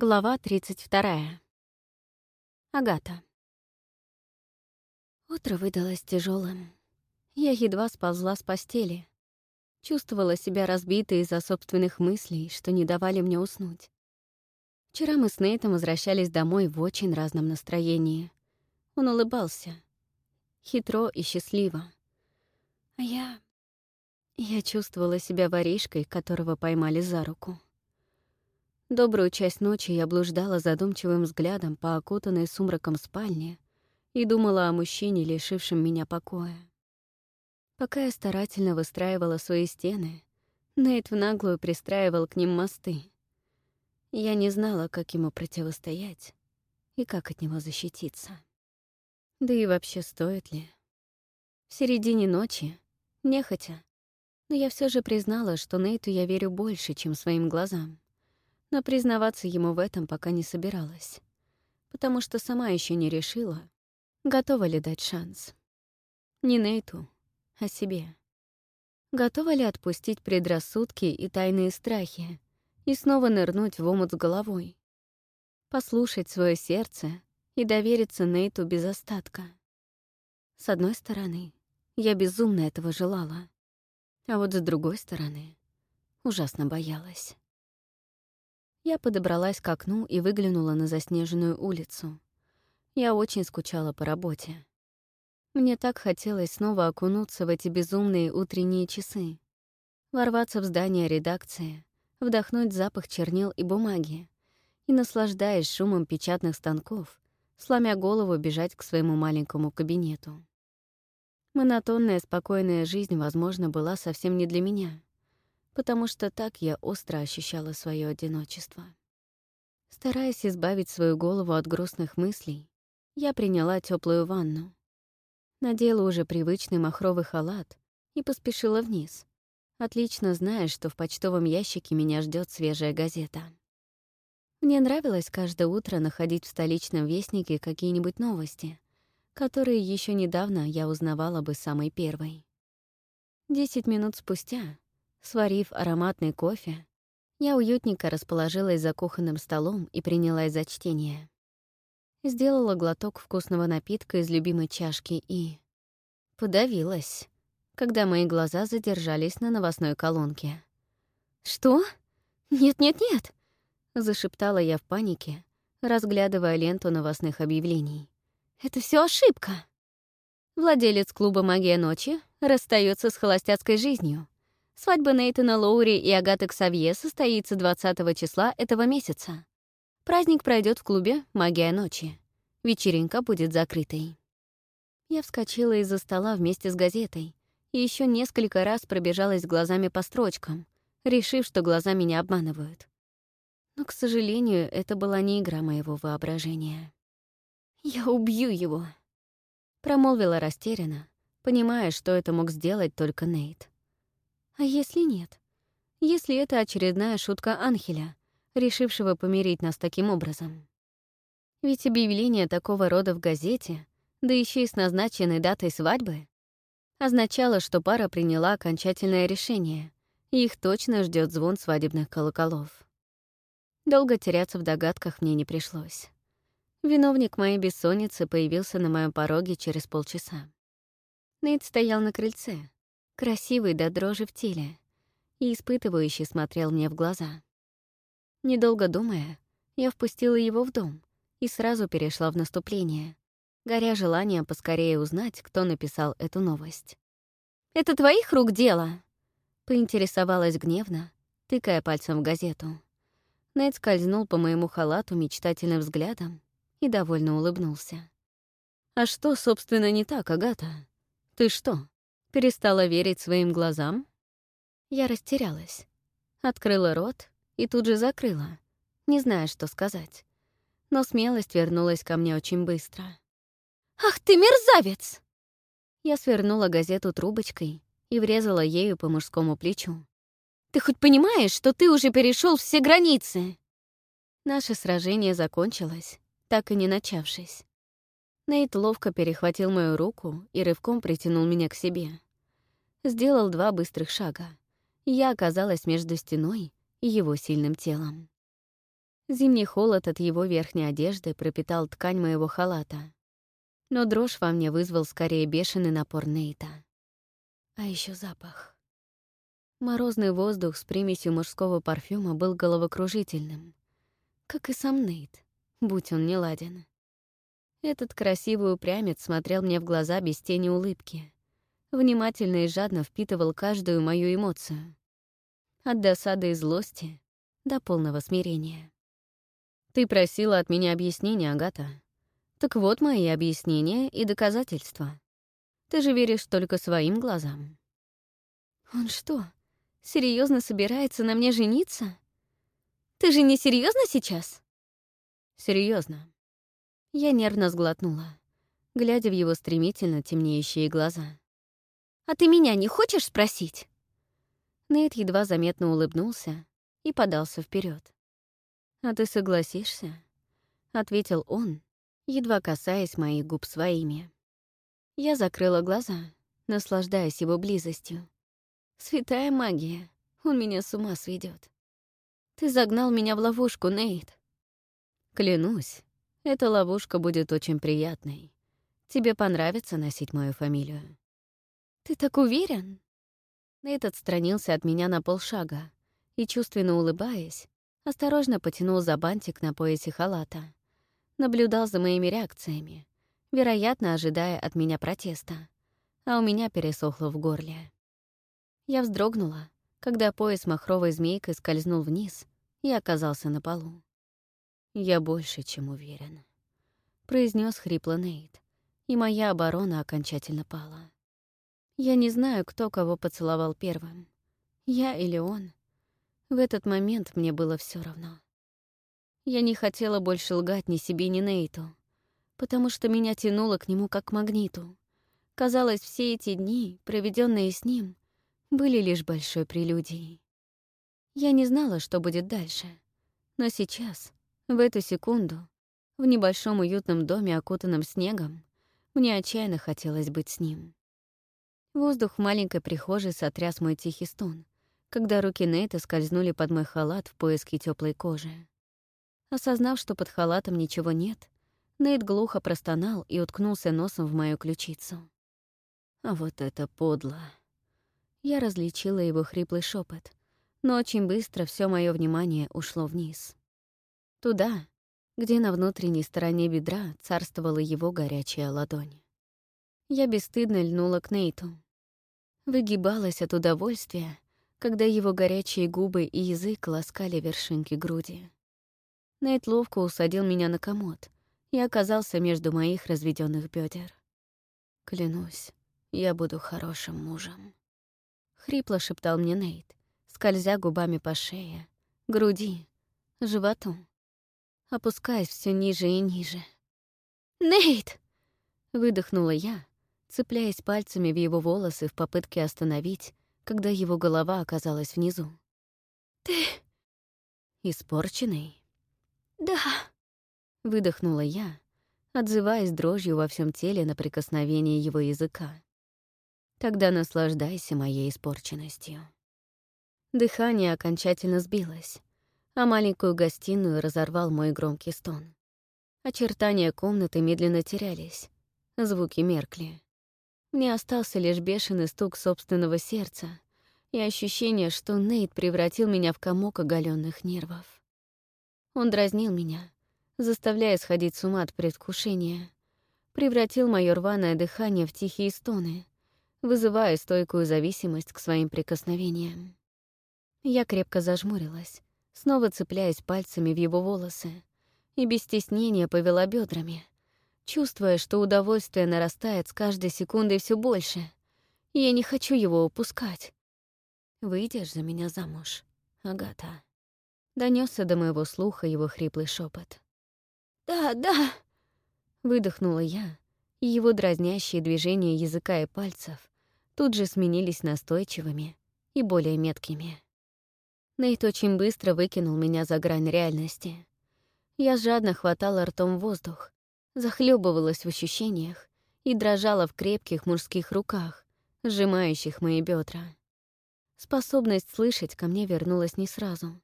Глава 32. Агата. Утро выдалось тяжелым. Я едва сползла с постели. Чувствовала себя разбитой из-за собственных мыслей, что не давали мне уснуть. Вчера мы с Нейтом возвращались домой в очень разном настроении. Он улыбался. Хитро и счастливо. А я... Я чувствовала себя воришкой, которого поймали за руку. Добрую часть ночи я блуждала задумчивым взглядом по окутанной сумраком спальне и думала о мужчине, лишившем меня покоя. Пока я старательно выстраивала свои стены, Нейт в наглую пристраивал к ним мосты. Я не знала, как ему противостоять и как от него защититься. Да и вообще стоит ли? В середине ночи, нехотя, но я все же признала, что Нейту я верю больше, чем своим глазам но признаваться ему в этом пока не собиралась, потому что сама еще не решила, готова ли дать шанс. Не Нейту, а себе. Готова ли отпустить предрассудки и тайные страхи и снова нырнуть в омут с головой? Послушать свое сердце и довериться Нейту без остатка. С одной стороны, я безумно этого желала, а вот с другой стороны, ужасно боялась. Я подобралась к окну и выглянула на заснеженную улицу. Я очень скучала по работе. Мне так хотелось снова окунуться в эти безумные утренние часы. Ворваться в здание редакции, вдохнуть запах чернил и бумаги и, наслаждаясь шумом печатных станков, сломя голову бежать к своему маленькому кабинету. Монотонная спокойная жизнь, возможно, была совсем не для меня — потому что так я остро ощущала свое одиночество. Стараясь избавить свою голову от грустных мыслей, я приняла теплую ванну. Надела уже привычный махровый халат и поспешила вниз, отлично зная, что в почтовом ящике меня ждет свежая газета. Мне нравилось каждое утро находить в столичном вестнике какие-нибудь новости, которые еще недавно я узнавала бы самой первой. Десять минут спустя Сварив ароматный кофе, я уютненько расположилась за кухонным столом и принялась за чтение. Сделала глоток вкусного напитка из любимой чашки и... Подавилась, когда мои глаза задержались на новостной колонке. «Что? Нет-нет-нет!» — зашептала я в панике, разглядывая ленту новостных объявлений. «Это все ошибка!» Владелец клуба «Магия ночи» расстается с холостяцкой жизнью Свадьба Нейтана Лоури и Агаты Ксавье состоится 20 числа этого месяца. Праздник пройдет в клубе «Магия ночи». Вечеринка будет закрытой. Я вскочила из-за стола вместе с газетой и еще несколько раз пробежалась глазами по строчкам, решив, что глаза меня обманывают. Но, к сожалению, это была не игра моего воображения. «Я убью его!» — промолвила растерянно, понимая, что это мог сделать только Нейт. А если нет? Если это очередная шутка Анхеля, решившего помирить нас таким образом? Ведь объявление такого рода в газете, да еще и с назначенной датой свадьбы, означало, что пара приняла окончательное решение, и их точно ждет звон свадебных колоколов. Долго теряться в догадках мне не пришлось. Виновник моей бессонницы появился на моем пороге через полчаса. Нейт стоял на крыльце, красивый до дрожи в теле, и испытывающий смотрел мне в глаза. Недолго думая, я впустила его в дом и сразу перешла в наступление, горя желанием поскорее узнать, кто написал эту новость. «Это твоих рук дело?» — поинтересовалась гневно, тыкая пальцем в газету. Нед скользнул по моему халату мечтательным взглядом и довольно улыбнулся. «А что, собственно, не так, Агата? Ты что, Перестала верить своим глазам? Я растерялась. Открыла рот и тут же закрыла, не зная, что сказать. Но смелость вернулась ко мне очень быстро. «Ах ты, мерзавец!» Я свернула газету трубочкой и врезала ею по мужскому плечу. «Ты хоть понимаешь, что ты уже перешел все границы?» Наше сражение закончилось, так и не начавшись. Нейт ловко перехватил мою руку и рывком притянул меня к себе. Сделал два быстрых шага. Я оказалась между стеной и его сильным телом. Зимний холод от его верхней одежды пропитал ткань моего халата. Но дрожь во мне вызвал скорее бешеный напор Нейта. А еще запах. Морозный воздух с примесью мужского парфюма был головокружительным. Как и сам Нейт, будь он не ладен. Этот красивый упрямец смотрел мне в глаза без тени улыбки. Внимательно и жадно впитывал каждую мою эмоцию. От досады и злости до полного смирения. «Ты просила от меня объяснения, Агата. Так вот мои объяснения и доказательства. Ты же веришь только своим глазам». «Он что, серьезно собирается на мне жениться? Ты же не серьезно сейчас?» Серьезно. Я нервно сглотнула, глядя в его стремительно темнеющие глаза. «А ты меня не хочешь спросить?» Нейт едва заметно улыбнулся и подался вперед. «А ты согласишься?» — ответил он, едва касаясь моих губ своими. Я закрыла глаза, наслаждаясь его близостью. «Святая магия, он меня с ума сведет. Ты загнал меня в ловушку, Нейт. Клянусь, эта ловушка будет очень приятной. Тебе понравится носить мою фамилию». «Ты так уверен?» Нейт отстранился от меня на полшага и, чувственно улыбаясь, осторожно потянул за бантик на поясе халата. Наблюдал за моими реакциями, вероятно, ожидая от меня протеста, а у меня пересохло в горле. Я вздрогнула, когда пояс махровой змейкой скользнул вниз и оказался на полу. «Я больше чем уверен», — произнес хрипло Нейт, и моя оборона окончательно пала. Я не знаю, кто кого поцеловал первым, я или он. В этот момент мне было все равно. Я не хотела больше лгать ни себе, ни Нейту, потому что меня тянуло к нему как к магниту. Казалось, все эти дни, проведенные с ним, были лишь большой прелюдией. Я не знала, что будет дальше, но сейчас в эту секунду, в небольшом уютном доме, окутанном снегом, мне отчаянно хотелось быть с ним. Воздух в маленькой прихожей сотряс мой тихий стон, когда руки Нейта скользнули под мой халат в поиске теплой кожи. Осознав, что под халатом ничего нет, Нейт глухо простонал и уткнулся носом в мою ключицу. А вот это подло. Я различила его хриплый шепот, но очень быстро все мое внимание ушло вниз. Туда, где на внутренней стороне бедра царствовала его горячая ладонь. Я бесстыдно льнула к Нейту. Выгибалась от удовольствия, когда его горячие губы и язык ласкали вершинки груди. Нейт ловко усадил меня на комод и оказался между моих разведенных бедер. «Клянусь, я буду хорошим мужем», — хрипло шептал мне Нейт, скользя губами по шее, груди, животу опускаясь все ниже и ниже. «Нейт!» — выдохнула я, цепляясь пальцами в его волосы в попытке остановить, когда его голова оказалась внизу. «Ты...» «Испорченный?» «Да...» — выдохнула я, отзываясь дрожью во всем теле на прикосновение его языка. «Тогда наслаждайся моей испорченностью». Дыхание окончательно сбилось а маленькую гостиную разорвал мой громкий стон. Очертания комнаты медленно терялись, звуки меркли. Мне остался лишь бешеный стук собственного сердца и ощущение, что Нейт превратил меня в комок оголенных нервов. Он дразнил меня, заставляя сходить с ума от предвкушения, превратил мое рваное дыхание в тихие стоны, вызывая стойкую зависимость к своим прикосновениям. Я крепко зажмурилась, снова цепляясь пальцами в его волосы, и без стеснения повела бедрами, чувствуя, что удовольствие нарастает с каждой секундой все больше. Я не хочу его упускать. «Выйдешь за меня замуж, Агата?» Донесся до моего слуха его хриплый шепот. «Да, да!» Выдохнула я, и его дразнящие движения языка и пальцев тут же сменились настойчивыми и более меткими. Нейт очень быстро выкинул меня за грань реальности. Я жадно хватала ртом воздух, захлебывалась в ощущениях и дрожала в крепких мужских руках, сжимающих мои бедра. Способность слышать ко мне вернулась не сразу.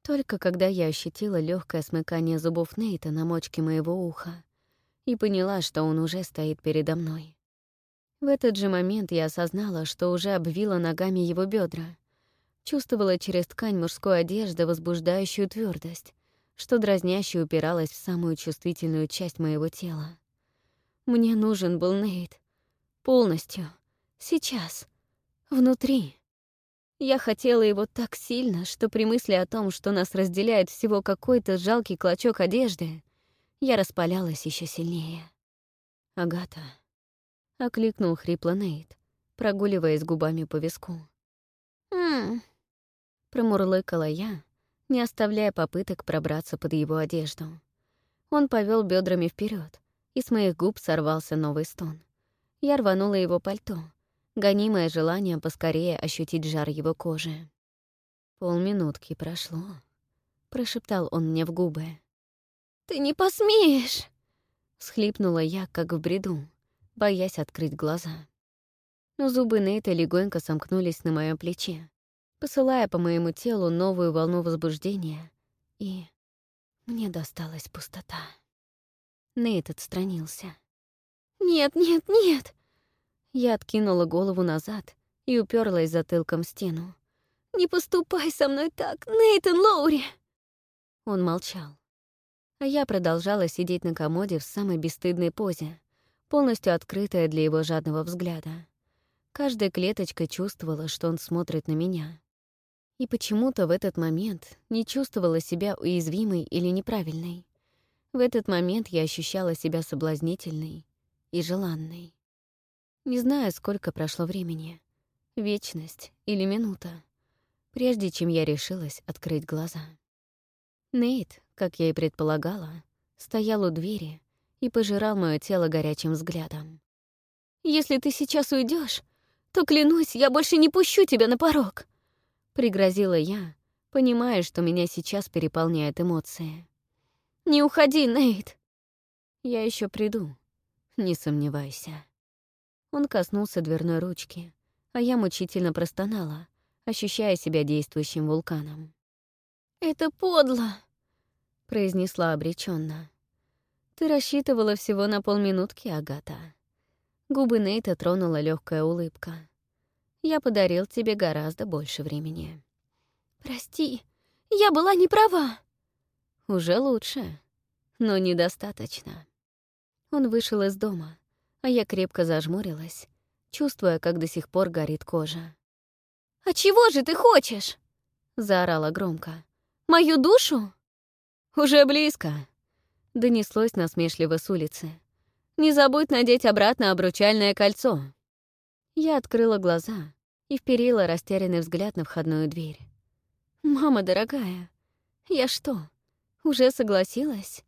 Только когда я ощутила легкое смыкание зубов Нейта на мочке моего уха и поняла, что он уже стоит передо мной. В этот же момент я осознала, что уже обвила ногами его бедра чувствовала через ткань мужской одежды возбуждающую твердость, что дразняще упиралась в самую чувствительную часть моего тела. Мне нужен был Нейт. Полностью. Сейчас. Внутри. Я хотела его так сильно, что при мысли о том, что нас разделяет всего какой-то жалкий клочок одежды, я распалялась еще сильнее. «Агата», — окликнул хрипло Нейт, прогуливаясь губами по виску. «Ммм», Промурлыкала я, не оставляя попыток пробраться под его одежду. Он повел бедрами вперед, и с моих губ сорвался новый стон. Я рванула его пальто, гонимое желание поскорее ощутить жар его кожи. «Полминутки прошло», — прошептал он мне в губы. «Ты не посмеешь!» — схлипнула я, как в бреду, боясь открыть глаза. Но зубы Нейта легонько сомкнулись на моем плече, посылая по моему телу новую волну возбуждения, и мне досталась пустота. Нейт отстранился. «Нет, нет, нет!» Я откинула голову назад и уперлась затылком в стену. «Не поступай со мной так, Нейтан Лоури!» Он молчал. А я продолжала сидеть на комоде в самой бесстыдной позе, полностью открытая для его жадного взгляда. Каждая клеточка чувствовала, что он смотрит на меня и почему-то в этот момент не чувствовала себя уязвимой или неправильной. В этот момент я ощущала себя соблазнительной и желанной. Не знаю, сколько прошло времени, вечность или минута, прежде чем я решилась открыть глаза. Нейт, как я и предполагала, стоял у двери и пожирал мое тело горячим взглядом. «Если ты сейчас уйдешь, то, клянусь, я больше не пущу тебя на порог!» Пригрозила я, понимая, что меня сейчас переполняет эмоция. «Не уходи, Нейт!» «Я еще приду, не сомневайся». Он коснулся дверной ручки, а я мучительно простонала, ощущая себя действующим вулканом. «Это подло!» — произнесла обреченно. «Ты рассчитывала всего на полминутки, Агата». Губы Нейта тронула легкая улыбка я подарил тебе гораздо больше времени. Прости, я была не права. Уже лучше, но недостаточно. Он вышел из дома, а я крепко зажмурилась, чувствуя, как до сих пор горит кожа. «А чего же ты хочешь?» — заорала громко. «Мою душу?» «Уже близко», — донеслось насмешливо с улицы. «Не забудь надеть обратно обручальное кольцо». Я открыла глаза и вперила растерянный взгляд на входную дверь. «Мама дорогая, я что, уже согласилась?»